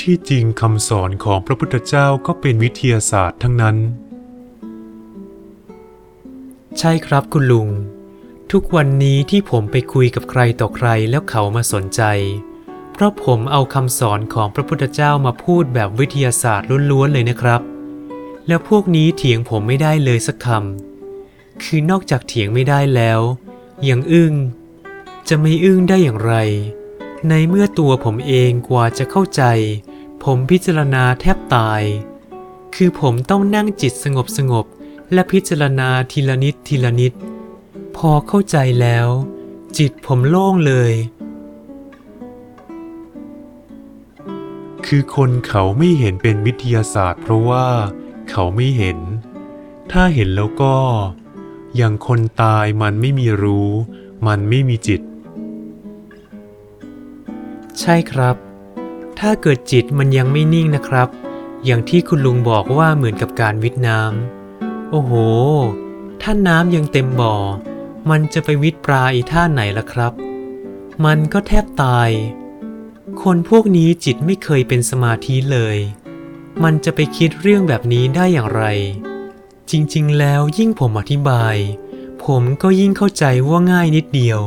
ที่จริงคำสอนของพระพุทธเจ้าก็เป็นวิทยาศาสตร์ทั้งนั้น ใช่ครับคุณลุง ทุกวันนี้ที่ผมไปคุยกับใครต่อใครแล้วเขามาสนใจ เพราะผมเอาคำสอนของพระพุทธเจ้ามาพูดแบบวิทยาศาสตร์ล้วนๆเลยนะครับ แล้วพวกนี้เถียงผมไม่ได้เลยสักคำคือนอกจากเถียงไม่ได้แล้ว ยังอึ้ง จะไม่อึ้งได้อย่างไร ในเมื่อตัวผมเองกว่าจะเข้าใจ ผมพิจารณาแทบตาย คือผมต้องนั่งจิตสงบสงบและพิจารณาทีละนิดทีละนิด พอเข้าใจแล้ว จิตผมโล่งเลย คือคนเขาไม่เห็นเป็นวิทยาศาสตร์ เพราะว่าเขาไม่เห็น ถ้าเห็นแล้วก็ อย่างคนตายมันไม่มีรู้ มันไม่มีจิต ใช่ครับ ถ้าเกิดจิตมันยังไม่นิ่งนะครับ อย่างที่คุณลุงบอกว่าเหมือนกับการวิทน้ำโอ้โห ถ้าน้ำยังเต็มบ่อ มันจะไปวิทปลาอีท่าไหนล่ะครับ มันก็แทบตาย คนพวกนี้จิตไม่เคยเป็นสมาธิเลย มันจะไปคิดเรื่องแบบนี้ได้อย่างไร จริงๆ แล้วยิ่งผมอธิบาย ผมก็ยิ่งเข้าใจว่าง่ายนิดเดียว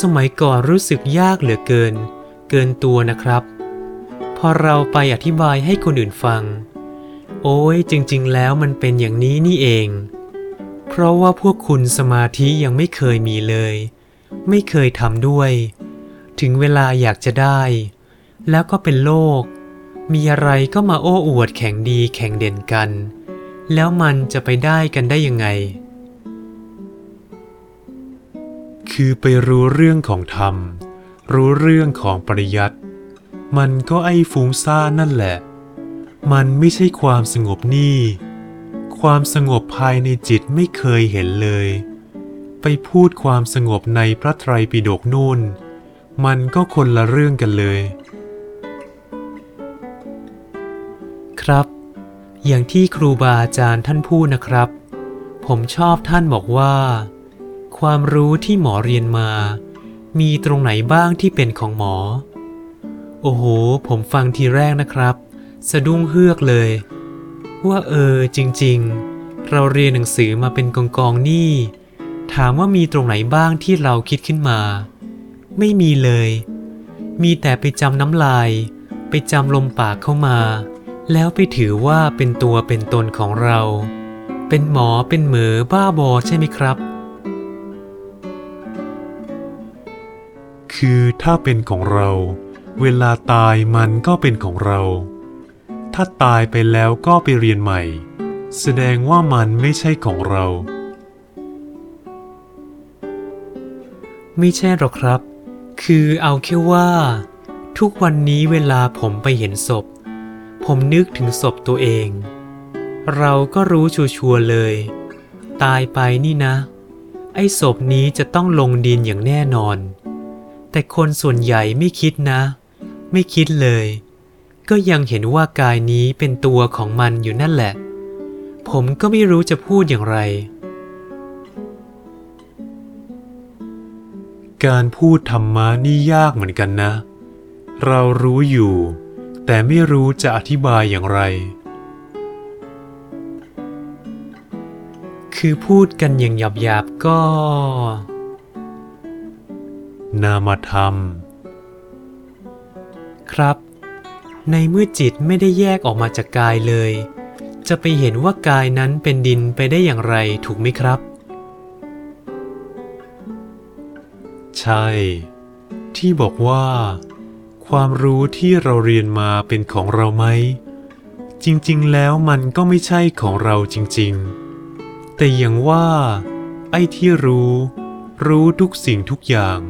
สมัยก่อนรู้สึกยากเหลือเกิน เกินตัวนะครับ พอเราไปอธิบายให้คนอื่นฟัง โอ้ยจริง ๆ แล้วมันเป็นอย่างนี้นี่เอง เพราะว่าพวกคุณสมาธิยังไม่เคยมีเลย ไม่เคยทำด้วย ถึงเวลาอยากจะได้ แล้วก็เป็นโลก มีอะไรก็มาโอ้อวดแข่งดีแข่งเด่นกัน แล้วมันจะไปได้กันได้ยังไงคือไปรู้เรื่องของธรรม รู้เรื่องของปริยัติ มันก็ไอ้ฟุ้งซ่านนั่นแหละ มันไม่ใช่ความสงบนี่ ความสงบภายในจิตไม่เคยเห็นเลย ไปพูดความสงบในพระไตรปิฎกนู่น มันก็คนละเรื่องกันเลย ครับ อย่างที่ครูบาอาจารย์ท่านพูดนะครับ ผมชอบท่านบอกว่า ความรู้ที่หมอเรียนมา มีตรงไหนบ้างที่เป็นของหมอ โอ้โห ผมฟังทีแรกนะครับ สะดุ้งเฮือกเลย ว่าเออจริง ๆ เราเรียนหนังสือมาเป็นกองกองๆนี่ ถามว่ามีตรงไหนบ้างที่เราคิดขึ้นมา ไม่มีเลย มีแต่ไปจำน้ำลาย ไปจำลมปากเข้ามา แล้วไปถือว่าเป็นตัวเป็นตนของเรา เป็นหมอเป็นเหมอบ้าบอใช่ไหมครับ คือถ้าเป็นของเรา เวลาตายมันก็เป็นของเรา ถ้าตายไปแล้วก็ไปเรียนใหม่ แสดงว่ามันไม่ใช่ของเรา ไม่ใช่หรอกครับ คือเอาแค่ว่า ทุกวันนี้เวลาผมไปเห็นศพ ผมนึกถึงศพตัวเอง เราก็รู้ชัวร์เลย ตายไปนี่นะ ไอ้ศพนี้จะต้องลงดินอย่างแน่นอน แต่คนส่วนใหญ่ไม่คิดนะ ไม่คิดเลย ก็ยังเห็นว่ากายนี้เป็นตัวของมันอยู่นั่นแหละ ผมก็ไม่รู้จะพูดอย่างไร การพูดธรรมะนี่ยากเหมือนกันนะ เรารู้อยู่ แต่ไม่รู้จะอธิบายอย่างไร คือพูดกันอย่างหยาบๆก็ นามธรรม ครับ ในเมื่อจิตไม่ได้แยกออกมาจากกายเลย จะไปเห็นว่ากายนั้นเป็นดินไปได้อย่างไรถูกไหมครับ ใช่ ที่บอกว่า ความรู้ที่เราเรียนมาเป็นของเราไหม จริงๆ แล้วมันก็ไม่ใช่ของเราจริง ๆ แต่อย่างว่า ไอ้ที่รู้ รู้ทุกสิ่งทุกอย่าง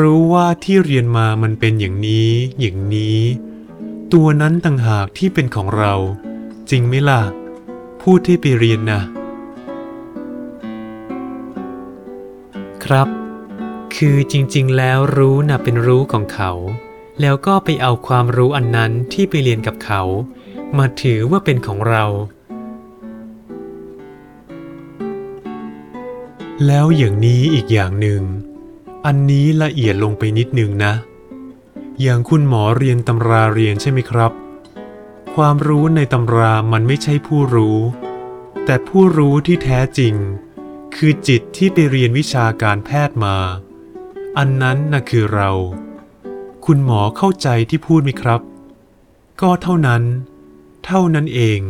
รู้ว่าที่เรียนมามันเป็นอย่างนี้อย่างนี้ ตัวนั้นต่างหากที่เป็นของเรา จริงไหมล่ะ พูดให้ไปเรียนนะ ครับ คือจริงๆ แล้วรู้น่ะเป็นรู้ของเขา แล้วก็ไปเอาความรู้อันนั้นที่ไปเรียนกับเขา มาถือว่าเป็นของเรา แล้วอย่างนี้อีกอย่างหนึ่ง อันนี้ละเอียดลงไปนิดนึงนะ อย่างคุณหมอเรียนตำราเรียนใช่ไหมครับ ความรู้ในตำรามันไม่ใช่ผู้รู้ แต่ผู้รู้ที่แท้จริง คือจิตที่ไปเรียนวิชาการแพทย์มา อันนั้นน่ะคือเรา คุณหมอเข้าใจที่พูดไหมครับ ก็เท่านั้น เท่านั้นเอง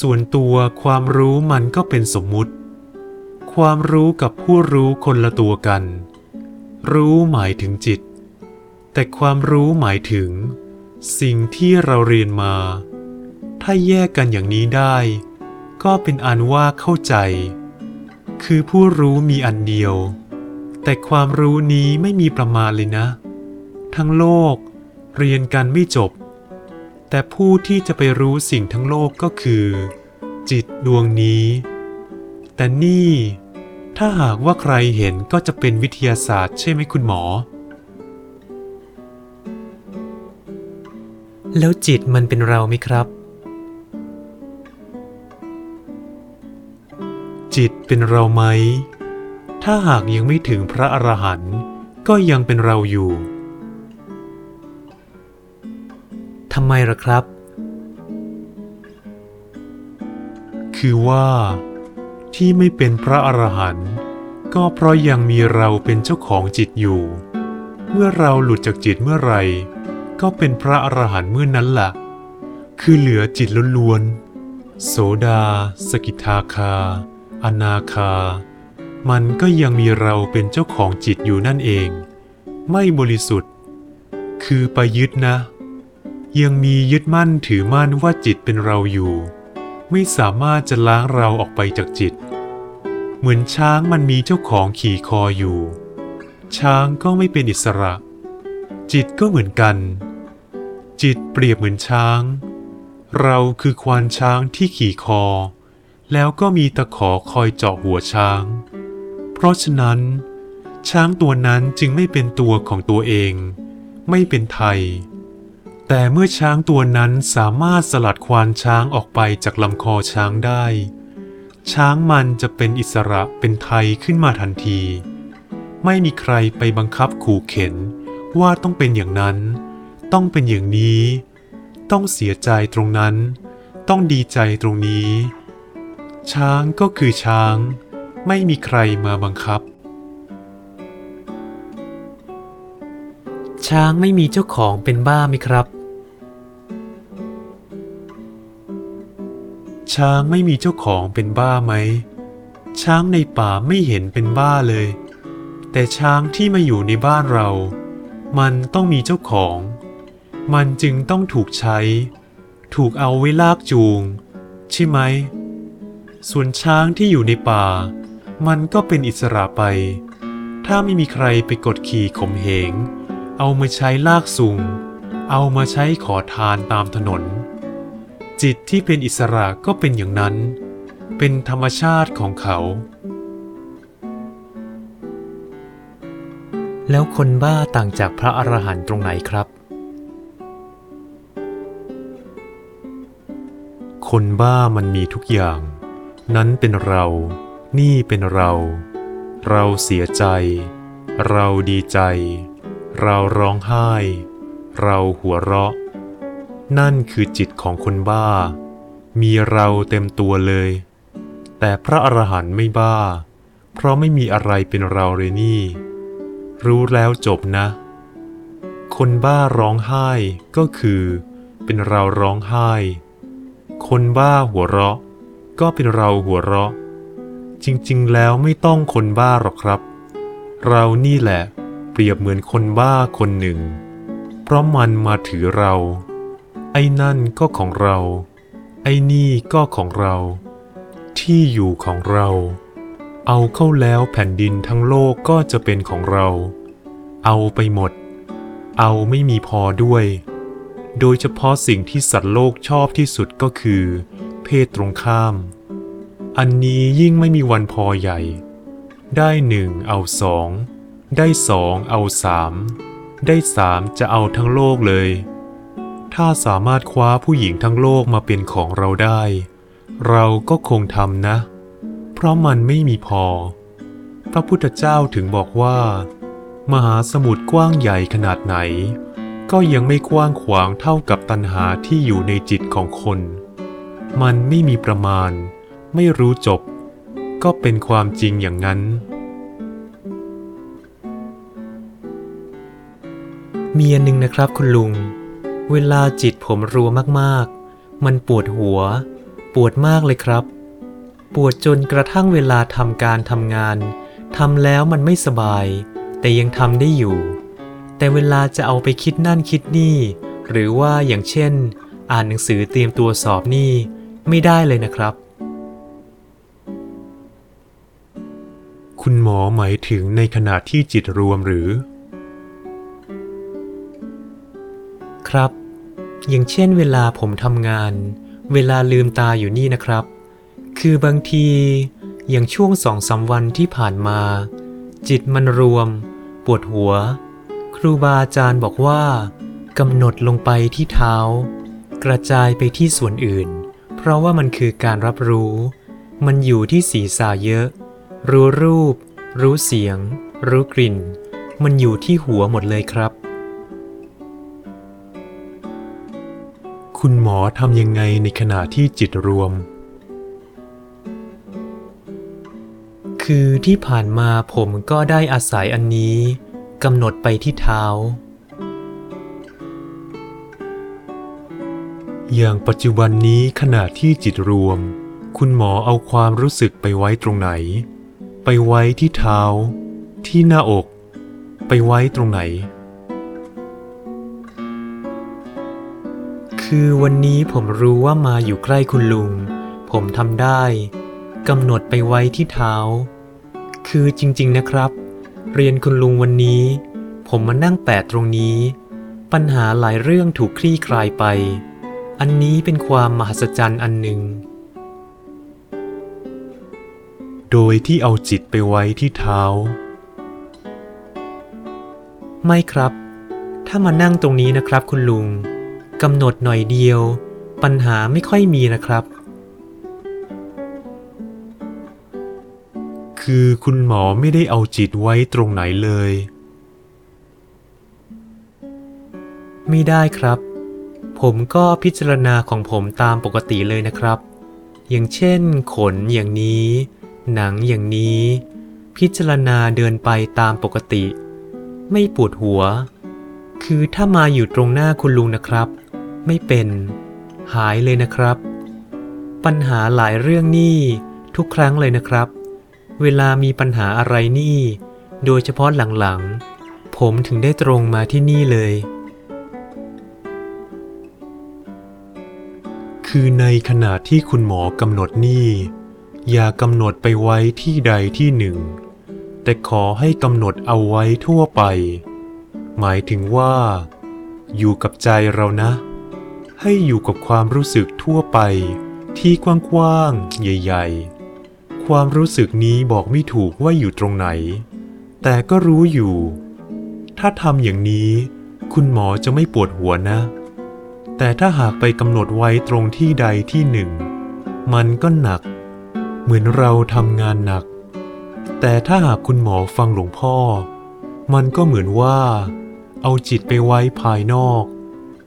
ส่วนตัวความรู้มันก็เป็นสมมุติความรู้กับผู้รู้คนละตัวกัน รู้หมายถึงจิต แต่ความรู้หมายถึง สิ่งที่เราเรียนมา ถ้าแยกกันอย่างนี้ได้ ก็เป็นอันว่าเข้าใจ คือผู้รู้มีอันเดียว แต่ความรู้นี้ไม่มีประมาณเลยนะ ทั้งโลกเรียนกันไม่จบ แต่ผู้ที่จะไปรู้สิ่งทั้งโลกก็คือ จิตดวงนี้ แต่นี่ ถ้าหากว่าใครเห็นก็จะเป็นวิทยาศาสตร์ใช่ไหมคุณหมอ แล้วจิตมันเป็นเราไหมครับ จิตเป็นเราไหม ถ้าหากยังไม่ถึงพระอรหันต์ก็ยังเป็นเราอยู่ทำไมล่ะครับ คือว่า ที่ไม่เป็นพระอรหันต์ก็เพราะยังมีเราเป็นเจ้าของจิตอยู่ เมื่อเราหลุดจากจิตเมื่อไหร่ ก็เป็นพระอรหันต์เมื่อนั้นละ่ะ คือเหลือจิตล้วนๆโสดา สกิทาคา อนาคา มันก็ยังมีเราเป็นเจ้าของจิตอยู่นั่นเอง ไม่บริสุทธิ์ คือไปยึดนะ ยังมียึดมั่นถือมั่นว่าจิตเป็นเราอยู่ ไม่สามารถจะล้างเราออกไปจากจิต เหมือนช้างมันมีเจ้าของขี่คออยู่ ช้างก็ไม่เป็นอิสระ จิตก็เหมือนกัน จิตเปรียบเหมือนช้าง เราคือควานช้างที่ขี่คอ แล้วก็มีตะขอคอยเจาะหัวช้าง เพราะฉะนั้น ช้างตัวนั้นจึงไม่เป็นตัวของตัวเอง ไม่เป็นไทย แต่เมื่อช้างตัวนั้นสามารถสลัดควานช้างออกไปจากลำคอช้างได้ ช้างมันจะเป็นอิสระเป็นไทยขึ้นมาทันที ไม่มีใครไปบังคับขู่เข็นว่าต้องเป็นอย่างนั้น ต้องเป็นอย่างนี้ ต้องเสียใจตรงนั้น ต้องดีใจตรงนี้ ช้างก็คือช้าง ไม่มีใครมาบังคับ ช้างไม่มีเจ้าของเป็นบ้าไหมครับ ช้างไม่มีเจ้าของเป็นบ้าไหม ช้างในป่าไม่เห็นเป็นบ้าเลย แต่ช้างที่มาอยู่ในบ้านเรา มันต้องมีเจ้าของ มันจึงต้องถูกใช้ ถูกเอาไว้ลากจูง ใช่ไหม ส่วนช้างที่อยู่ในป่า มันก็เป็นอิสระไป ถ้าไม่มีใครไปกดขี่ข่มเหง เอามาใช้ลากสูง เอามาใช้ขอทานตามถนน จิตที่เป็นอิสระก็เป็นอย่างนั้น เป็นธรรมชาติของเขา แล้วคนบ้าต่างจากพระอรหันต์ตรงไหนครับ คนบ้ามันมีทุกอย่าง นั้นเป็นเรา นี่เป็นเรา เราเสียใจ เราดีใจ เราร้องไห้ เราหัวเราะ นั่นคือจิตของคนบ้า มีเราเต็มตัวเลย แต่พระอรหันต์ไม่บ้า เพราะไม่มีอะไรเป็นเราเลยนี่ รู้แล้วจบนะ คนบ้าร้องไห้ก็คือ เป็นเราร้องไห้ คนบ้าหัวเราะ ก็เป็นเราหัวเราะ จริงๆ แล้วไม่ต้องคนบ้าหรอกครับ เรานี่แหละ เปรียบเหมือนคนบ้าคนหนึ่ง เพราะมันมาถือเรา ไอ้นั่นก็ของเรา ไอ้นี่ก็ของเรา ที่อยู่ของเรา เอาเข้าแล้วแผ่นดินทั้งโลกก็จะเป็นของเรา เอาไปหมด เอาไม่มีพอด้วย โดยเฉพาะสิ่งที่สัตว์โลกชอบที่สุดก็คือ เพศตรงข้าม อันนี้ยิ่งไม่มีวันพอใหญ่ ได้หนึ่งเอาสอง ได้สองเอาสาม ได้สามจะเอาทั้งโลกเลย ถ้าสามารถคว้าผู้หญิงทั้งโลกมาเป็นของเราได้ เราก็คงทำนะ เพราะมันไม่มีพอ พระพุทธเจ้าถึงบอกว่า มหาสมุทรกว้างใหญ่ขนาดไหน ก็ยังไม่กว้างขวางเท่ากับตัณหาที่อยู่ในจิตของคน มันไม่มีประมาณ ไม่รู้จบ ก็เป็นความจริงอย่างนั้นมีอันหนึ่งนะครับคุณลุง เวลาจิตผมรัวมากๆ มันปวดหัว ปวดมากเลยครับ ปวดจนกระทั่งเวลาทำการทำงานทำแล้วมันไม่สบาย แต่ยังทำได้อยู่ แต่เวลาจะเอาไปคิดนั่นคิดนี่ หรือว่าอย่างเช่น อ่านหนังสือเตรียมตัวสอบนี่ ไม่ได้เลยนะครับ คุณหมอหมายถึงในขณะที่จิตรวมหรือ ครับ อย่างเช่นเวลาผมทำงาน เวลาลืมตาอยู่นี่นะครับ คือบางทีอย่างช่วงสองสามวันที่ผ่านมา จิตมันรวม ปวดหัว ครูบาอาจารย์บอกว่ากำหนดลงไปที่เท้า กระจายไปที่ส่วนอื่น เพราะว่ามันคือการรับรู้ มันอยู่ที่ศีรษะเยอะ รู้รูป รู้เสียง รู้กลิ่น มันอยู่ที่หัวหมดเลยครับ คุณหมอทำยังไงในขณะที่จิตรวม คือที่ผ่านมาผมก็ได้อาศัยอันนี้กำหนดไปที่เท้า อย่างปัจจุบันนี้ขณะที่จิตรวม คุณหมอเอาความรู้สึกไปไว้ตรงไหน ไปไว้ที่เท้า ที่หน้าอก ไปไว้ตรงไหน คือวันนี้ผมรู้ว่ามาอยู่ใกล้คุณลุง ผมทำได้กำหนดไปไว้ที่เท้า คือจริงๆนะครับ เรียนคุณลุงวันนี้ ผมมานั่งแปดตรงนี้ ปัญหาหลายเรื่องถูกคลี่คลายไป อันนี้เป็นความมหัศจรรย์อันหนึ่ง โดยที่เอาจิตไปไว้ที่เท้า ไม่ครับ ถ้ามานั่งตรงนี้นะครับคุณลุง กำหนดหน่อยเดียว ปัญหาไม่ค่อยมีนะครับ คือคุณหมอไม่ได้เอาจิตไว้ตรงไหนเลย ไม่ได้ครับ ผมก็พิจารณาของผมตามปกติเลยนะครับ อย่างเช่น ขนอย่างนี้ หนังอย่างนี้ พิจารณาเดินไปตามปกติ ไม่ปวดหัว คือถ้ามาอยู่ตรงหน้าคุณลุงนะครับ ไม่เป็น หายเลยนะครับ ปัญหาหลายเรื่องนี่ทุกครั้งเลยนะครับ เวลามีปัญหาอะไรนี่ โดยเฉพาะหลังๆ ผมถึงได้ตรงมาที่นี่เลย คือในขณะที่คุณหมอกำหนดนี่อย่ากำหนดไปไว้ที่ใดที่หนึ่ง แต่ขอให้กำหนดเอาไว้ทั่วไป หมายถึงว่า อยู่กับใจเรานะ ให้อยู่กับความรู้สึกทั่วไป ที่กว้างๆใหญ่ ๆ ความรู้สึกนี้บอกไม่ถูกว่าอยู่ตรงไหน แต่ก็รู้อยู่ ถ้าทำอย่างนี้ คุณหมอจะไม่ปวดหัวนะ แต่ถ้าหากไปกำหนดไว้ตรงที่ใดที่หนึ่ง มันก็หนัก เหมือนเราทำงานหนัก แต่ถ้าหากคุณหมอฟังหลวงพ่อ มันก็เหมือนว่า เอาจิตไปไว้ภายนอก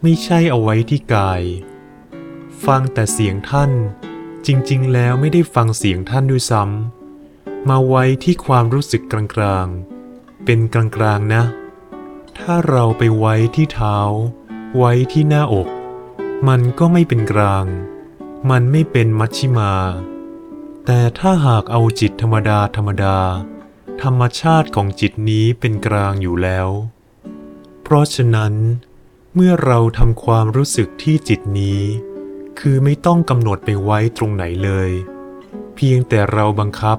ไม่ใช่เอาไว้ที่กาย ฟังแต่เสียงท่าน จริงๆ แล้วไม่ได้ฟังเสียงท่านด้วยซ้ำมาไว้ที่ความรู้สึกกลางๆ เป็นกลางๆนะ ถ้าเราไปไว้ที่เท้า ไว้ที่หน้าอก มันก็ไม่เป็นกลาง มันไม่เป็นมัชชิมา แต่ถ้าหากเอาจิตธรรมดาธรรมดา ธรรมชาติของจิตนี้เป็นกลางอยู่แล้ว เพราะฉะนั้น เมื่อเราทำความรู้สึกที่จิตนี้ คือไม่ต้องกำหนดไปไว้ตรงไหนเลย เพียงแต่เราบังคับ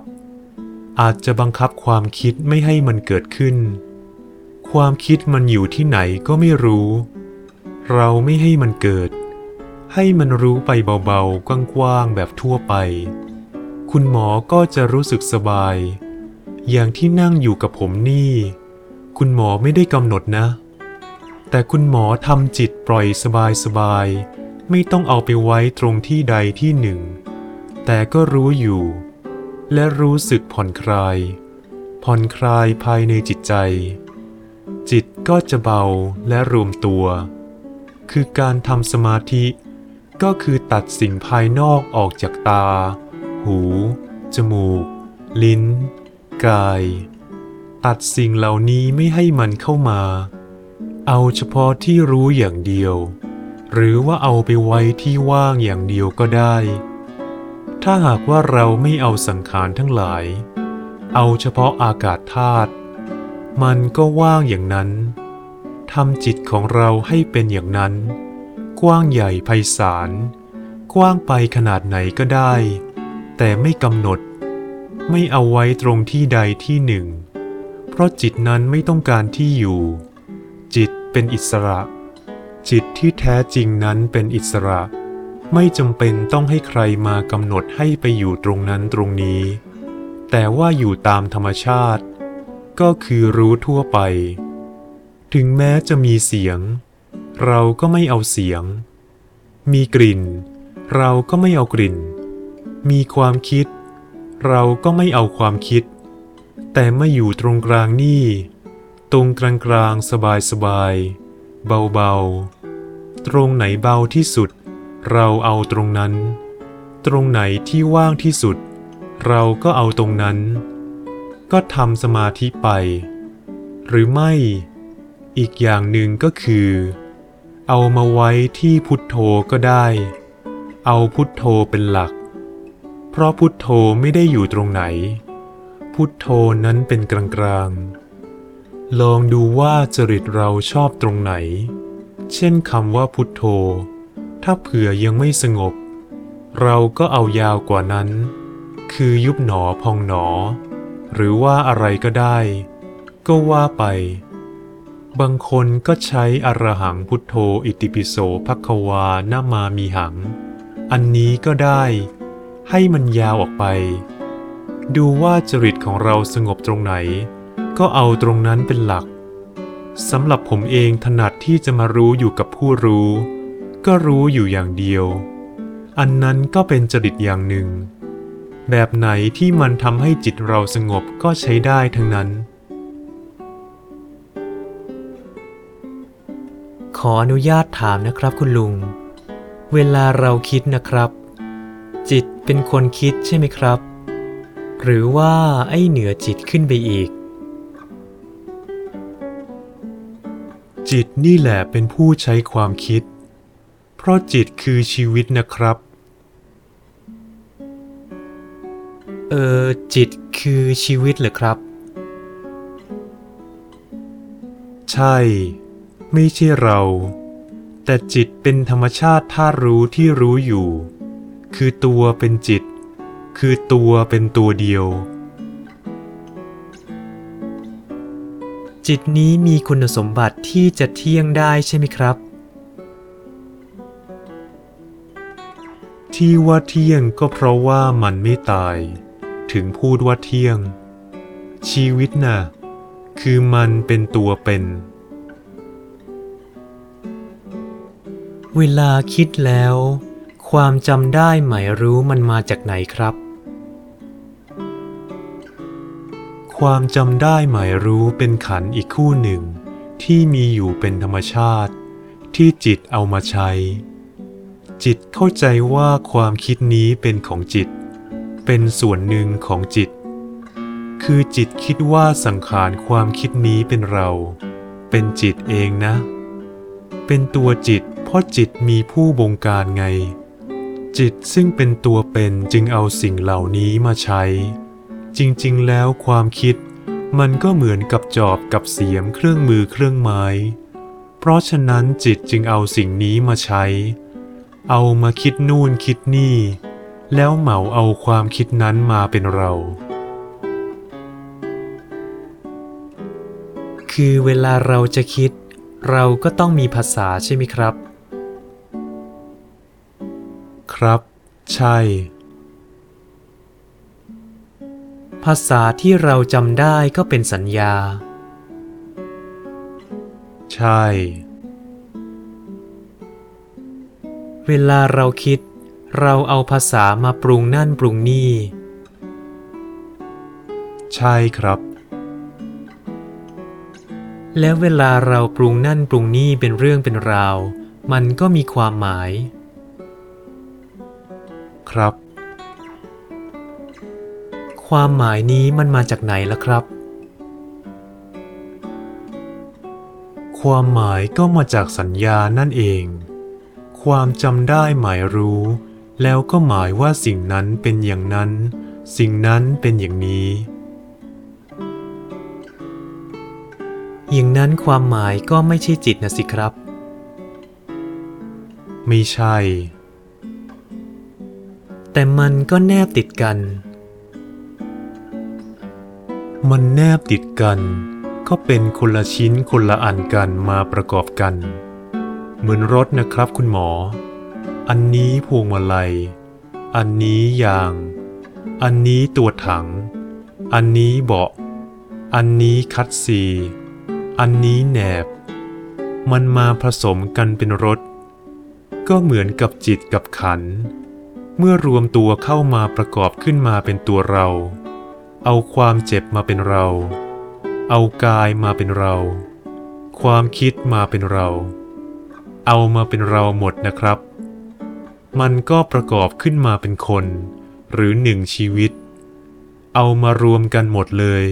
อาจจะบังคับความคิดไม่ให้มันเกิดขึ้น ความคิดมันอยู่ที่ไหนก็ไม่รู้ เราไม่ให้มันเกิด ให้มันรู้ไปเบาๆ กว้างๆ แบบทั่วไป คุณหมอก็จะรู้สึกสบาย อย่างที่นั่งอยู่กับผมนี่ คุณหมอไม่ได้กำหนดนะ แต่คุณหมอทำจิตปล่อยสบายๆไม่ต้องเอาไปไว้ตรงที่ใดที่หนึ่ง แต่ก็รู้อยู่ และรู้สึกผ่อนคลาย ผ่อนคลายภายในจิตใจ จิตก็จะเบาและรวมตัว คือการทำสมาธิก็คือตัดสิ่งภายนอกออกจากตา หู จมูก ลิ้น กาย ตัดสิ่งเหล่านี้ไม่ให้มันเข้ามา เอาเฉพาะที่รู้อย่างเดียว หรือว่าเอาไปไว้ที่ว่างอย่างเดียวก็ได้ ถ้าหากว่าเราไม่เอาสังขารทั้งหลาย เอาเฉพาะอากาศธาตุมันก็ว่างอย่างนั้นทำจิตของเราให้เป็นอย่างนั้น กว้างใหญ่ไพศาลกว้างไปขนาดไหนก็ได้ แต่ไม่กำหนด ไม่เอาไว้ตรงที่ใดที่หนึ่ง เพราะจิตนั้นไม่ต้องการที่อยู่ จิต เป็นอิสระ จิตที่แท้จริงนั้นเป็นอิสระ ไม่จำเป็นต้องให้ใครมากำหนดให้ไปอยู่ตรงนั้นตรงนี้ แต่ว่าอยู่ตามธรรมชาติ ก็คือรู้ทั่วไป ถึงแม้จะมีเสียง เราก็ไม่เอาเสียง มีกลิ่น เราก็ไม่เอากลิ่น มีความคิด เราก็ไม่เอาความคิด แต่มื่อยู่ตรงกลางนี่ ตรงกลางกลางสบายสบายเบาเบาๆ ตรงไหนเบาที่สุด เราเอาตรงนั้น ตรงไหนที่ว่างที่สุด เราก็เอาตรงนั้น ก็ทำสมาธิไป หรือไม่ อีกอย่างหนึ่งก็คือ เอามาไว้ที่พุทโธก็ได้ เอาพุทโธเป็นหลัก เพราะพุทโธไม่ได้อยู่ตรงไหน พุทโธนั้นเป็นกลางๆ ลองดูว่าจริตเราชอบตรงไหน เช่นคำว่าพุทโธ ถ้าเผื่อยังไม่สงบ เราก็เอายาวกว่านั้น คือยุบหนอพองหนอ หรือว่าอะไรก็ได้ ก็ว่าไป บางคนก็ใช้อรหังพุทโธอิติปิโสภควานามามีหัง อันนี้ก็ได้ ให้มันยาวออกไป ดูว่าจริตของเราสงบตรงไหน ก็เอาตรงนั้นเป็นหลักสำหรับผมเองถนัดที่จะมารู้อยู่กับผู้รู้ ก็รู้อยู่อย่างเดียว อันนั้นก็เป็นจริตอย่างหนึ่ง แบบไหนที่มันทำให้จิตเราสงบก็ใช้ได้ทั้งนั้น ขออนุญาตถามนะครับคุณลุง เวลาเราคิดนะครับ จิตเป็นคนคิดใช่ไหมครับ หรือว่าไอ้เหนือจิตขึ้นไปอีก จิตนี่แหละเป็นผู้ใช้ความคิด เพราะจิตคือชีวิตนะครับ เออจิตคือชีวิตเหรอครับ ใช่ ไม่ใช่เรา แต่จิตเป็นธรรมชาติท่ารู้ที่รู้อยู่ คือตัวเป็นจิต คือตัวเป็นตัวเดียว จิตนี้มีคุณสมบัติที่จะเที่ยงได้ใช่ไหมครับ ที่ว่าเที่ยงก็เพราะว่ามันไม่ตาย ถึงพูดว่าเที่ยง ชีวิตน่ะ คือมันเป็นตัวเป็น เวลาคิดแล้ว ความจำได้หมายรู้มันมาจากไหนครับ ความจำได้หมายรู้เป็นขันอีกคู่หนึ่ง ที่มีอยู่เป็นธรรมชาติ ที่จิตเอามาใช้ จิตเข้าใจว่าความคิดนี้เป็นของจิต เป็นส่วนหนึ่งของจิต คือจิตคิดว่าสังขารความคิดนี้เป็นเรา เป็นจิตเองนะ เป็นตัวจิต เพราะจิตมีผู้บงการไง จิตซึ่งเป็นตัวเป็นจึงเอาสิ่งเหล่านี้มาใช้ จริงๆ แล้วความคิดมันก็เหมือนกับจอบกับเสียมเครื่องมือเครื่องไม้ เพราะฉะนั้นจิตจึงเอาสิ่งนี้มาใช้ เอามาคิดนู่นคิดนี่ แล้วเหมาเอาความคิดนั้นมาเป็นเรา คือเวลาเราจะคิด เราก็ต้องมีภาษาใช่ไหมครับ ครับ ใช่าษาที่เราจำได้ก็เป็นสัญญา ใช่ เวลาเราคิด เราเอาภาษามาปรุงนั่นปรุงนี่ ใช่ครับ แล้วเวลาเราปรุงนั่นปรุงนี่เป็นเรื่องเป็นราว มันก็มีความหมาย ครับ ความหมายนี้มันมาจากไหนล่ะครับ ความหมายก็มาจากสัญญานั่นเอง ความจำได้หมายรู้ แล้วก็หมายว่าสิ่งนั้นเป็นอย่างนั้น สิ่งนั้นเป็นอย่างนี้ อย่างนั้นความหมายก็ไม่ใช่จิตนะสิครับ ไม่ใช่ แต่มันก็แนบติดกัน มันแนบติดกัน ก็เป็นคนละชิ้นคนละอันกันมาประกอบกัน เหมือนรถนะครับคุณหมอ อันนี้พวงมาลัย อันนี้ยาง อันนี้ตัวถัง อันนี้เบาะ อันนี้คัดซีอันนี้แหนบ มันมาผสมกันเป็นรถ ก็เหมือนกับจิตกับขัน เมื่อรวมตัวเข้ามาประกอบขึ้นมาเป็นตัวเรา เอาความเจ็บมาเป็นเรา เอากายมาเป็นเรา ความคิดมาเป็นเรา เอามาเป็นเราหมดนะครับ มันก็ประกอบขึ้นมาเป็นคน หรือหนึ่งชีวิต เอามารวมกันหมดเลย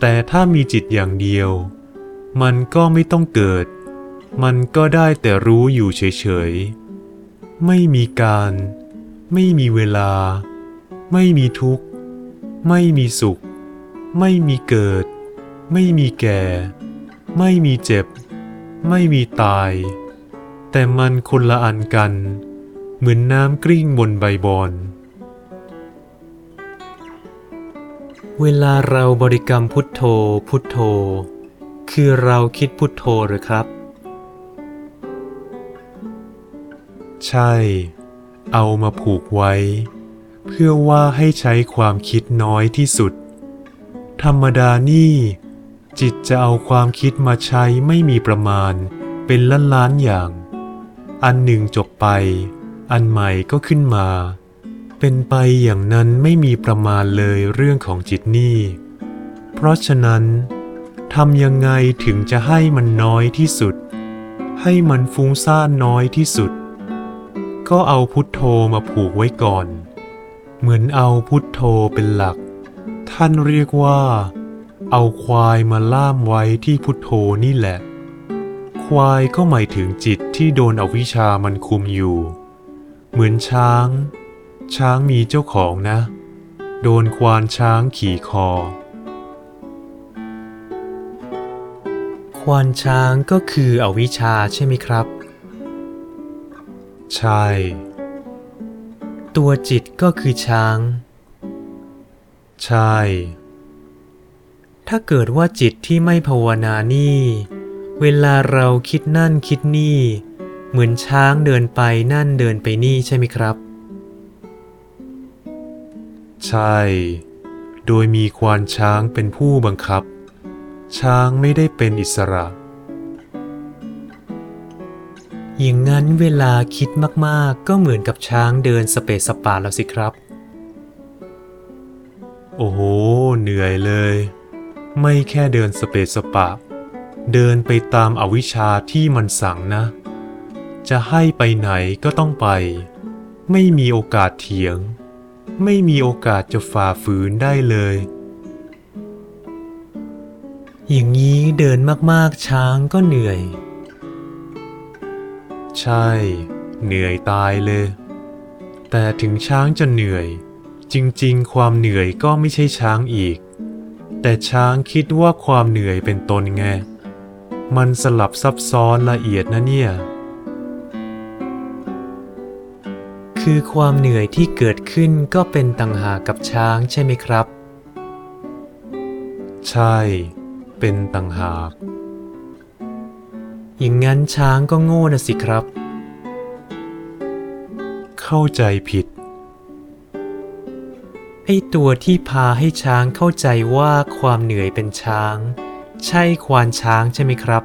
แต่ถ้ามีจิตอย่างเดียว มันก็ไม่ต้องเกิด มันก็ได้แต่รู้อยู่เฉยๆ ไม่มีการ ไม่มีเวลา ไม่มีทุกข์ ไม่มีสุข ไม่มีเกิด ไม่มีแก่ ไม่มีเจ็บ ไม่มีตาย แต่มันคนละอันกัน เหมือนน้ำกลิ้งบนใบบอนเวลาเราบริกรรมพุทโธพุทโธ คือเราคิดพุทโธหรือครับ ใช่ เอามาผูกไว้ เพื่อว่าให้ใช้ความคิดน้อยที่สุด ธรรมดานี่ จิตจะเอาความคิดมาใช้ไม่มีประมาณ เป็นล้านล้านอย่าง อันหนึ่งจบไป อันใหม่ก็ขึ้นมา เป็นไปอย่างนั้นไม่มีประมาณเลยเรื่องของจิตนี่ เพราะฉะนั้นทำยังไงถึงจะให้มันน้อยที่สุด ให้มันฟุ้งซ่านน้อยที่สุด ก็เอาพุทโธมาผูกไว้ก่อน เหมือนเอาพุทโธเป็นหลัก ท่านเรียกว่า เอาควายมาล่ามไว้ที่พุทโธนี่แหละ ควายก็หมายถึงจิตที่โดนอวิชชามันคุมอยู่ เหมือนช้าง ช้างมีเจ้าของนะ โดนควานช้างขี่คอ ควานช้างก็คืออวิชชาใช่ไหมครับ ใช่ ตัวจิตก็คือช้าง ใช่ ถ้าเกิดว่าจิตที่ไม่ภาวนานี่ เวลาเราคิดนั่นคิดนี่ เหมือนช้างเดินไปนั่นเดินไปนี่ใช่ไหมครับ ใช่ โดยมีควานช้างเป็นผู้บังคับ ช้างไม่ได้เป็นอิสระ อย่างนั้นเวลาคิดมากๆ ก็เหมือนกับช้างเดินสเปซสปาแล้วสิครับ โอ้โห เหนื่อยเลย ไม่แค่เดินสเปซสปะเดินไปตามอวิชชาที่มันสั่งนะ จะให้ไปไหนก็ต้องไป ไม่มีโอกาสเถียง ไม่มีโอกาสจะฝ่าฝืนได้เลย อย่างนี้เดินมากๆช้างก็เหนื่อย ใช่ เหนื่อยตายเลย แต่ถึงช้างจะเหนื่อย จริงๆ ความเหนื่อยก็ไม่ใช่ช้างอีก แต่ช้างคิดว่าความเหนื่อยเป็นตนไง มันสลับซับซ้อนละเอียดนะเนี่ย คือความเหนื่อยที่เกิดขึ้นก็เป็นต่างหากกับช้างใช่ไหมครับ ใช่ เป็นต่างหาก อย่างนั้นช้างก็โง่นะสิครับ เข้าใจผิด ไอตัวที่พาให้ช้างเข้าใจว่าความเหนื่อยเป็นช้าง ใช่ควานช้างใช่ไหมครับ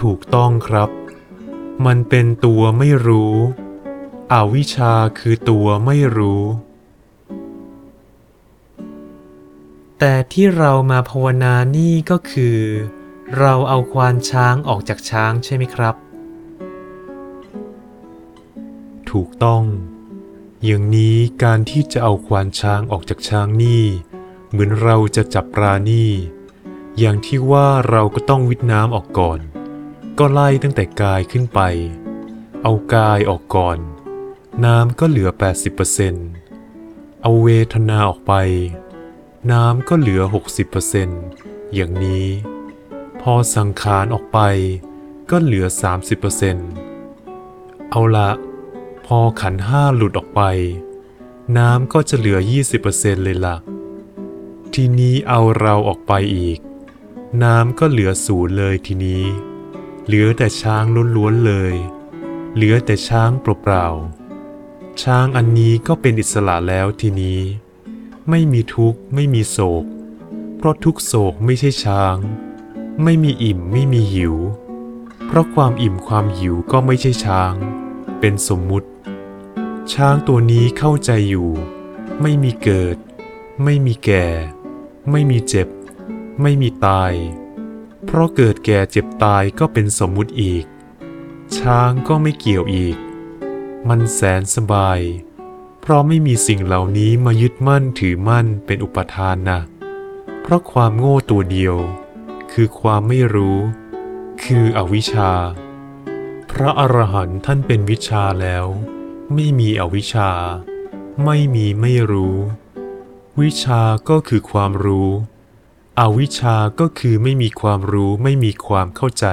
ถูกต้องครับ มันเป็นตัวไม่รู้ อวิชาคือตัวไม่รู้ แต่ที่เรามาภาวนานี่ก็คือ เราเอาควานช้างออกจากช้างใช่ไหมครับ ถูกต้อง อย่างนี้การที่จะเอาควานช้างออกจากช้างนี่ เหมือนเราจะจับปลานี่ อย่างที่ว่าเราก็ต้องวิทน้ำออกก่อน ก็ไล่ตั้งแต่กายขึ้นไป เอากายออกก่อน น้ำก็เหลือ 80%เอาเวทนาออกไป น้ำก็เหลือ 60%อย่างนี้ พอสังขารออกไปก็เหลือ 30%เอาละพอขันห้าหลุดออกไป น้ำก็จะเหลือ 20%เลยล่ะ ทีนี้เอาเราออกไปอีก น้ำก็เหลือศูนย์เลยทีนี้ เหลือแต่ช้างล้วนๆเลย เหลือแต่ช้างเปล่าๆช้างอันนี้ก็เป็นอิสระแล้วทีนี้ ไม่มีทุกข์ไม่มีโศก เพราะทุกโศกไม่ใช่ช้าง ไม่มีอิ่มไม่มีหิว เพราะความอิ่มความหิวก็ไม่ใช่ช้าง เป็นสมมุติ ช้างตัวนี้เข้าใจอยู่ ไม่มีเกิด ไม่มีแก่ ไม่มีเจ็บ ไม่มีตาย เพราะเกิดแก่เจ็บตายก็เป็นสมมุติอีก ช้างก็ไม่เกี่ยวอีก มันแสนสบาย เพราะไม่มีสิ่งเหล่านี้มายึดมั่นถือมั่นเป็นอุปทานนะ เพราะความโง่ตัวเดียว คือความไม่รู้ คืออวิชชา พระอรหันต์ท่านเป็นวิชาแล้ว ไม่มีอวิชชา ไม่มีไม่รู้ วิชาก็คือความรู้ อวิชชาก็คือไม่มีความรู้ไม่มีความเข้าใจ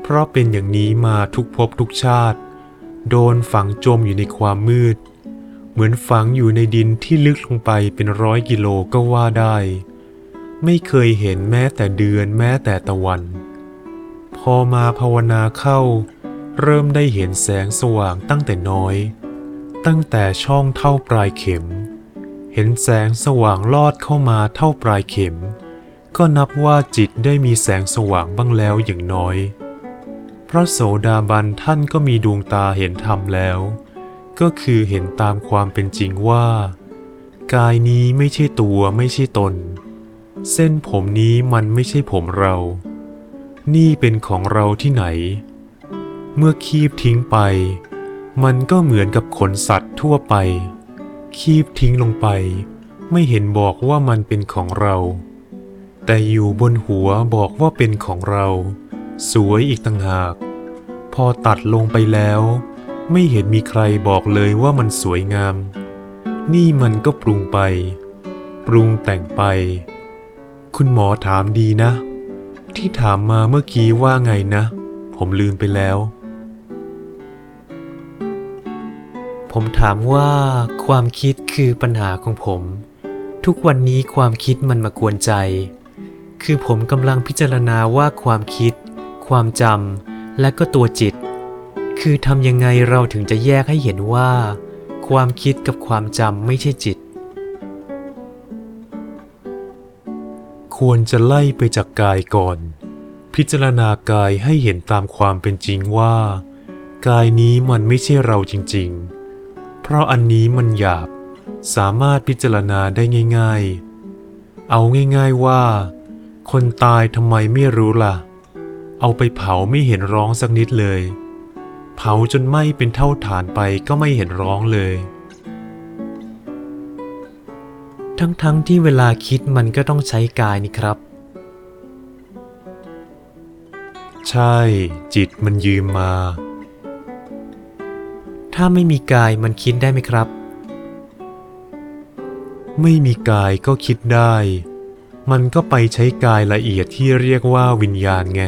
เพราะเป็นอย่างนี้มาทุกภพทุกชาติ โดนฝังจมอยู่ในความมืด เหมือนฝังอยู่ในดินที่ลึกลงไปเป็นร้อยกิโลก็ว่าได้ ไม่เคยเห็นแม้แต่เดือนแม้แต่ตะวัน พอมาภาวนาเข้า เริ่มได้เห็นแสงสว่างตั้งแต่น้อย ตั้งแต่ช่องเท่าปลายเข็ม เห็นแสงสว่างลอดเข้ามาเท่าปลายเข็ม ก็นับว่าจิตได้มีแสงสว่างบ้างแล้วอย่างน้อย พระโสดาบันท่านก็มีดวงตาเห็นธรรมแล้ว ก็คือเห็นตามความเป็นจริงว่า กายนี้ไม่ใช่ตัวไม่ใช่ตน เส้นผมนี้มันไม่ใช่ผมเรา นี่เป็นของเราที่ไหน เมื่อคีบทิ้งไป มันก็เหมือนกับขนสัตว์ทั่วไป คีบทิ้งลงไป ไม่เห็นบอกว่ามันเป็นของเรา แต่อยู่บนหัวบอกว่าเป็นของเรา สวยอีกต่างหาก พอตัดลงไปแล้ว ไม่เห็นมีใครบอกเลยว่ามันสวยงาม นี่มันก็ปรุงไป ปรุงแต่งไป คุณหมอถามดีนะ ที่ถามมาเมื่อกี้ว่าไงนะ ผมลืมไปแล้ว ผมถามว่าความคิดคือปัญหาของผม ทุกวันนี้ความคิดมันมากวนใจ คือผมกำลังพิจารณาว่าความคิด ความจำและก็ตัวจิต คือทำยังไงเราถึงจะแยกให้เห็นว่า ความคิดกับความจำไม่ใช่จิต ควรจะไล่ไปจากกายก่อน พิจารณากายให้เห็นตามความเป็นจริงว่า กายนี้มันไม่ใช่เราจริง ๆ เพราะอันนี้มันหยาบสามารถพิจารณาได้ง่าย ๆ เอาง่าย ๆว่า คนตายทำไมไม่รู้ล่ะ เอาไปเผาไม่เห็นร้องสักนิดเลย เผาจนไหม้เป็นเท่าฐานไปก็ไม่เห็นร้องเลย ทั้งๆทที่เวลาคิดมันก็ต้องใช้กายนี่ครับ ใช่ จิตมันยืมมา ถ้าไม่มีกายมันคิดได้ไหมครับ ไม่มีกายก็คิดได้ มันก็ไปใช้กายละเอียดที่เรียกว่าวิญญาณไง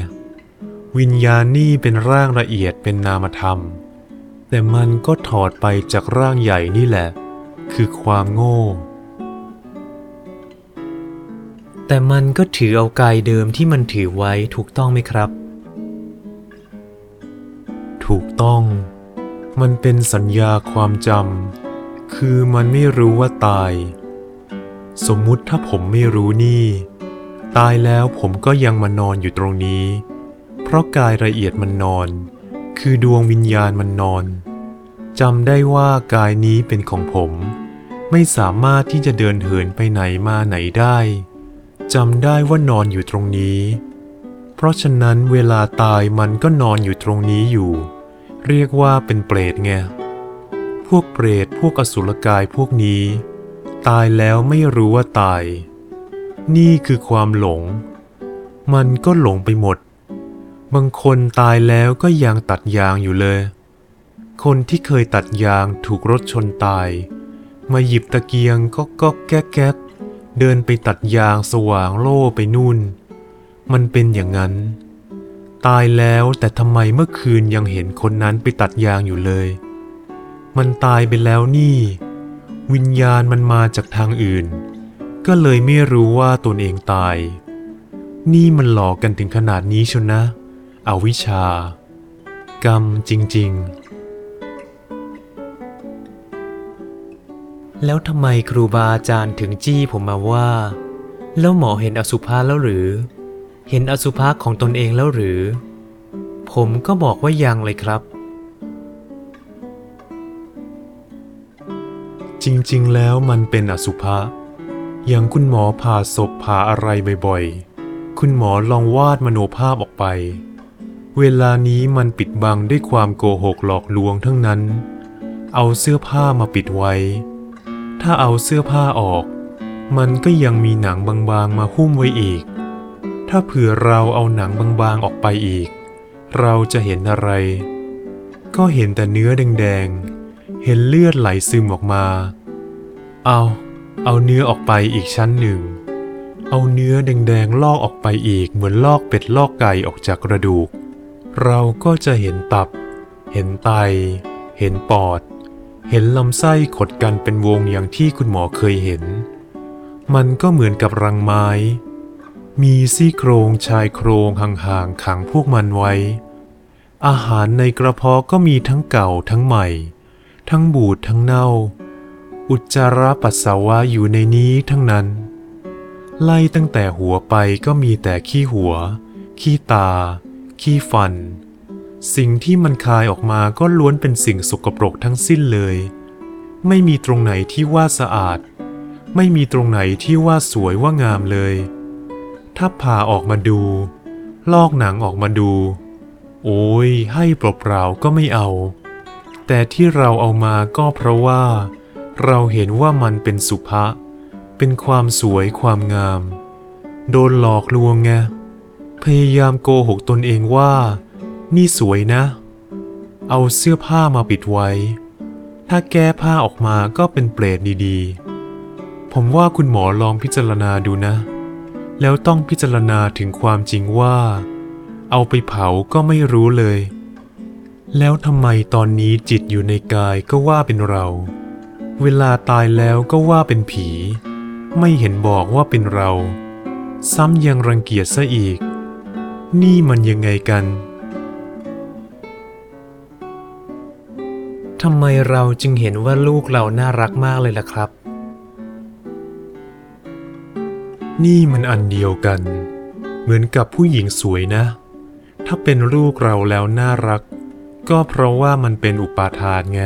วิญญาณนี่เป็นร่างละเอียดเป็นนามธรรม แต่มันก็ถอดไปจากร่างใหญ่นี่แหละ คือความโง่ แต่มันก็ถือเอากายเดิมที่มันถือไว้ถูกต้องไหมครับ ถูกต้อง มันเป็นสัญญาความจำคือมันไม่รู้ว่าตาย สมมุติถ้าผมไม่รู้นี่ ตายแล้วผมก็ยังมานอนอยู่ตรงนี้ ราะกายละเอียดมันนอน คือดวงวิญญาณมันนอนจำได้ว่ากายนี้เป็นของผมไไม่สามารถที่จะเดินเหินไปไหนมาไหนได้จำได้ว่านอนอยู่ตรงนี้ เพราะฉะนั้นเวลาตายมันก็นอนอยู่ตรงนี้อยู่ เรียกว่าเป็นเปรตไงพวกเปรตพวกอสุรกายพวกนี้ ตายแล้วไม่รู้ว่าตาย นี่คือความหลง มันก็หลงไปหมด บางคนตายแล้วก็ยังตัดยางอยู่เลย คนที่เคยตัดยางถูกรถชนตาย มาหยิบตะเกียงก็ก็แก๊กแก๊กเดินไปตัดยางสว่างโล่ไปนู่น มันเป็นอย่างนั้น ตายแล้วแต่ทำไมเมื่อคืนยังเห็นคนนั้นไปตัดยางอยู่เลย มันตายไปแล้วนี่ วิญญาณมันมาจากทางอื่น ก็เลยไม่รู้ว่าตนเองตาย นี่มันหลอกกันถึงขนาดนี้ชนนะ อาวิชา กรรมจริง ๆ แล้วทำไมครูบาอาจารย์ถึงจี้ผมมาว่า แล้วหมอเห็นอสุภะแล้วหรือ เห็นอสุภะของตนเองแล้วหรือ ผมก็บอกว่ายังเลยครับ จริงๆ แล้วมันเป็นอสุภะอย่างคุณหมอผ่าศพผ่าอะไรบ่อยๆ คุณหมอลองวาดมโนภาพออกไป เวลานี้มันปิดบังด้วยความโกหกหลอกลวงทั้งนั้น เอาเสื้อผ้ามาปิดไว้ ถ้าเอาเสื้อผ้าออก มันก็ยังมีหนังบางๆมาหุ้มไว้อีก ถ้าเผื่อเราเอาหนังบางๆออกไปอีก เราจะเห็นอะไร ก็เห็นแต่เนื้อแดงๆ เห็นเลือดไหลซึมออกมา เอา เอาเนื้อออกไปอีกชั้นหนึ่ง เอาเนื้อแดงๆลอกออกไปอีกเหมือนลอกเป็ดลอกไก่ออกจากกระดูก เราก็จะเห็นตับ เห็นไต เห็นปอด เห็นลำไส้ขดกันเป็นวงอย่างที่คุณหมอเคยเห็น มันก็เหมือนกับรังไม้ มีซี่โครงชายโครงห่างๆขังพวกมันไว้ อาหารในกระเพาะก็มีทั้งเก่าทั้งใหม่ ทั้งบูดทั้งเน่า อุจจาระปัสสาวะอยู่ในนี้ทั้งนั้น ไล่ตั้งแต่หัวไปก็มีแต่ขี้หัว ขี้ตา ขี้ฟัน สิ่งที่มันคายออกมาก็ล้วนเป็นสิ่งสกปรกทั้งสิ้นเลย ไม่มีตรงไหนที่ว่าสะอาด ไม่มีตรงไหนที่ว่าสวยว่างามเลย ถ้าผ่าออกมาดู ลอกหนังออกมาดู โอ้ยให้เปล่าๆก็ไม่เอา แต่ที่เราเอามาก็เพราะว่า เราเห็นว่ามันเป็นสุภะเป็นความสวยความงาม โดนหลอกลวงไง พยายามโกหกตนเองว่า นี่สวยนะ เอาเสื้อผ้ามาปิดไว้ ถ้าแก้ผ้าออกมาก็เป็นเปรตดีๆ ผมว่าคุณหมอลองพิจารณาดูนะ แล้วต้องพิจารณาถึงความจริงว่า เอาไปเผาก็ไม่รู้เลย แล้วทำไมตอนนี้จิตอยู่ในกายก็ว่าเป็นเรา เวลาตายแล้วก็ว่าเป็นผี ไม่เห็นบอกว่าเป็นเรา ซ้ำยังรังเกียจซะอีก นี่มันยังไงกันทำไมเราจึงเห็นว่าลูกเราน่ารักมากเลยล่ะครับ นี่มันอันเดียวกัน เหมือนกับผู้หญิงสวยนะ ถ้าเป็นลูกเราแล้วน่ารัก ก็เพราะว่ามันเป็นอุปาทานไง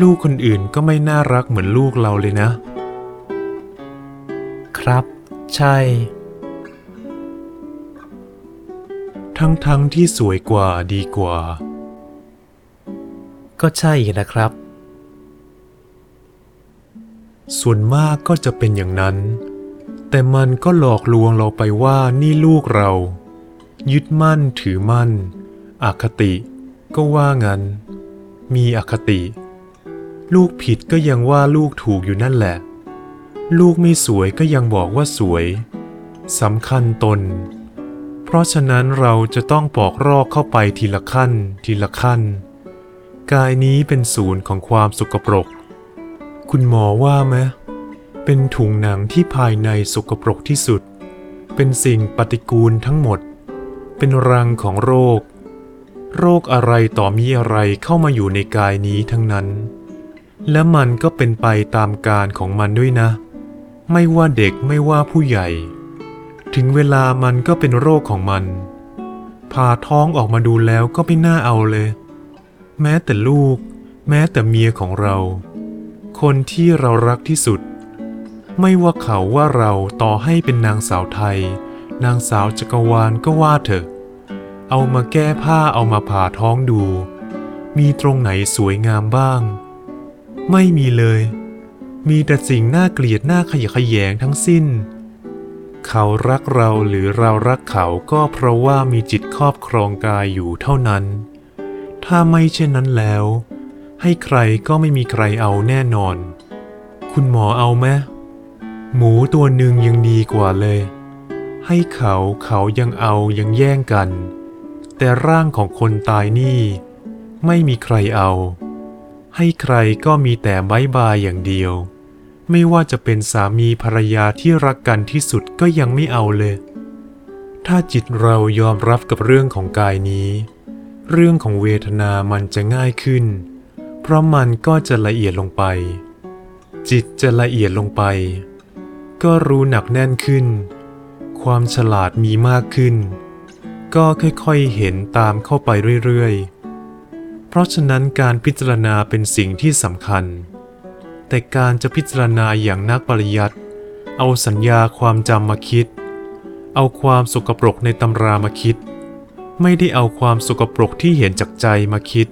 ลูกคนอื่นก็ไม่น่ารักเหมือนลูกเราเลยนะ ครับ ใช่ ทั้งๆทที่สวยกว่าดีกว่า ก็ใช่นะครับ ส่วนมากก็จะเป็นอย่างนั้น แต่มันก็หลอกลวงเราไปว่านี่ลูกเรา ยึดมั่นถือมั่น อคติ ก็ว่างั้น มีอคติ ลูกผิดก็ยังว่าลูกถูกอยู่นั่นแหละ ลูกไม่สวยก็ยังบอกว่าสวยสำคัญตนเพ ราะฉะนั้นเราจะต้องปอกรอกเข้าไปทีละขั้น ทีละขั้น กายนี้เป็นศูนย์ของความสกปรก คุณหมอว่าไหมเป็นถุงหนังที่ภายในสกปรกที่สุด เป็นสิ่งปฏิกูลทั้งหมด เป็นรังของโรค โรคอะไรต่อมีอะไรเข้ามาอยู่ในกายนี้ทั้งนั้น และมันก็เป็นไปตามการของมันด้วยนะ ไม่ว่าเด็กไม่ว่าผู้ใหญ่ ถึงเวลามันก็เป็นโรคของมัน ผ่าท้องออกมาดูแล้วก็ไม่น่าเอาเลย แม้แต่ลูก แม้แต่เมียของเรา คนที่เรารักที่สุด ไม่ว่าเขาว่าเราต่อให้เป็นนางสาวไทย นางสาวจักรวาลก็ว่าเถอะ เอามาแก้ผ้าเอามาผ่าท้องดู มีตรงไหนสวยงามบ้าง ไม่มีเลย มีแต่สิ่งน่าเกลียดน่าขยะแขยงทั้งสิ้น เขารักเราหรือเรารักเขาก็เพราะว่ามีจิตครอบครองกายอยู่เท่านั้น ถ้าไม่เช่นนั้นแล้ว ให้ใครก็ไม่มีใครเอาแน่นอน คุณหมอเอาไหมหมูตัวหนึ่งยังดีกว่าเลย ให้เขาเขายังเอายังแย่งกัน แต่ร่างของคนตายนี่ ไม่มีใครเอา ให้ใครก็มีแต่บายบายอย่างเดียว ไม่ว่าจะเป็นสามีภรรยาที่รักกันที่สุดก็ยังไม่เอาเลย ถ้าจิตเรายอมรับกับเรื่องของกายนี้ เรื่องของเวทนามันจะง่ายขึ้น เพราะมันก็จะละเอียดลงไป จิตจะละเอียดลงไป ก็รู้หนักแน่นขึ้น ความฉลาดมีมากขึ้น ก็ค่อยๆเห็นตามเข้าไปเรื่อยๆ เพราะฉะนั้นการพิจารณาเป็นสิ่งที่สำคัญ แต่การจะพิจารณาอย่างนักปริยัติ เอาสัญญาความจำมาคิด เอาความสกปรกในตำรามาคิด ไม่ได้เอาความสกปรกที่เห็นจากใจมาคิด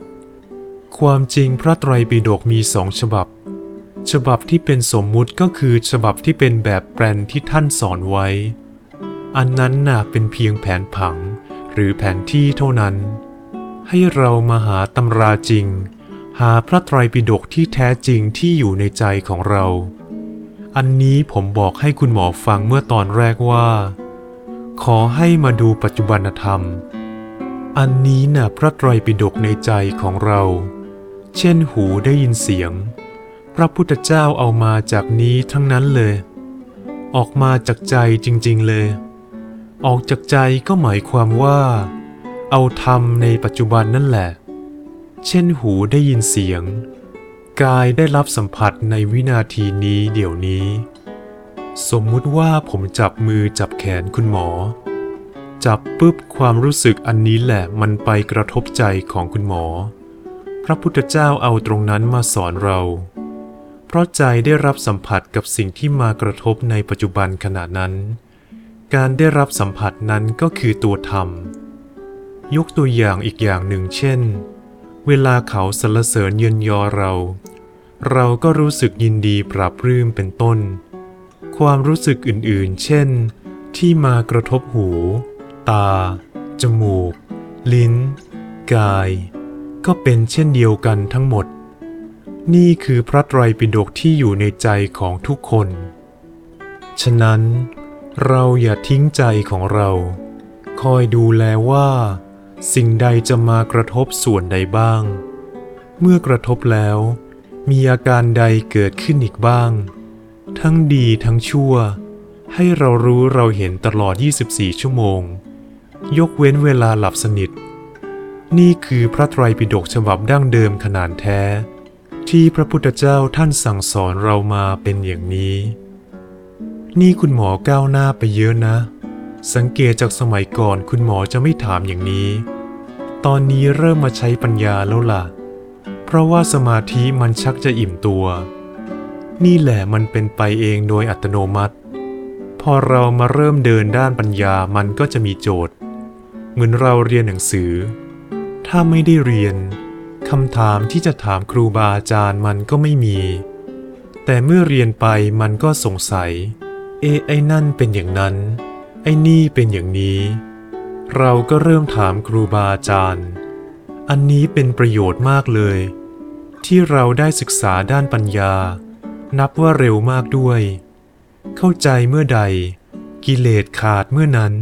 ความจริงพระไตรปิฎกมีสองฉบับ ฉบับที่เป็นสมมุติก็คือฉบับที่เป็นแบบแปลนที่ท่านสอนไว้ อันนั้นน่ะเป็นเพียงแผนผังหรือแผนที่เท่านั้น ให้เรามาหาตำราจริง หาพระไตรปิฎกที่แท้จริงที่อยู่ในใจของเรา อันนี้ผมบอกให้คุณหมอฟังเมื่อตอนแรกว่า ขอให้มาดูปัจจุบันธรรม อันนี้น่ะพระไตรปิฎกในใจของเรา เช่นหูได้ยินเสียง พระพุทธเจ้าเอามาจากนี้ทั้งนั้นเลย ออกมาจากใจจริงๆเลย ออกจากใจก็หมายความว่า เอาธรรมในปัจจุบันนั่นแหละ เช่นหูได้ยินเสียง กายได้รับสัมผัสในวินาทีนี้เดี๋ยวนี้ สมมุติว่าผมจับมือจับแขนคุณหมอ จับปุ๊บความรู้สึกอันนี้แหละมันไปกระทบใจของคุณหมอ พระพุทธเจ้าเอาตรงนั้นมาสอนเรา เพราะใจได้รับสัมผัสกับสิ่งที่มากระทบในปัจจุบันขณะนั้น การได้รับสัมผัสนั้นก็คือตัวธรรม ยกตัวอย่างอีกอย่างหนึ่งเช่น เวลาเขาสรรเสริญเยินยอเรา เราก็รู้สึกยินดีปรับรื้มเป็นต้น ความรู้สึกอื่นๆ เช่น ที่มากระทบหู ตา จมูก ลิ้น กาย ก็เป็นเช่นเดียวกันทั้งหมด นี่คือพระไตรปิฎกที่อยู่ในใจของทุกคน ฉะนั้น เราอย่าทิ้งใจของเรา คอยดูแลว่า สิ่งใดจะมากระทบส่วนใดบ้าง เมื่อกระทบแล้ว มีอาการใดเกิดขึ้นอีกบ้าง ทั้งดีทั้งชั่ว ให้เรารู้เราเห็นตลอด 24 ชั่วโมง ยกเว้นเวลาหลับสนิท นี่คือพระไตรปิฎกฉบับดั้งเดิมขนาดแท้ ที่พระพุทธเจ้าท่านสั่งสอนเรามาเป็นอย่างนี้ นี่คุณหมอก้าวหน้าไปเยอะนะ สังเกตจากสมัยก่อนคุณหมอจะไม่ถามอย่างนี้ ตอนนี้เริ่มมาใช้ปัญญาแล้วล่ะ เพราะว่าสมาธิมันชักจะอิ่มตัว นี่แหละมันเป็นไปเองโดยอัตโนมัติ พอเรามาเริ่มเดินด้านปัญญามันก็จะมีโจทย์ เหมือนเราเรียนหนังสือ ถ้าไม่ได้เรียนคำถามที่จะถามครูบาอาจารย์มันก็ไม่มี แต่เมื่อเรียนไปมันก็สงสัย เอไอ้นั่นเป็นอย่างนั้น ไอ้นี่เป็นอย่างนี้ เราก็เริ่มถามครูบาอาจารย์ อันนี้เป็นประโยชน์มากเลย ที่เราได้ศึกษาด้านปัญญา นับว่าเร็วมากด้วย เข้าใจเมื่อใด กิเลสขาดเมื่อนั้น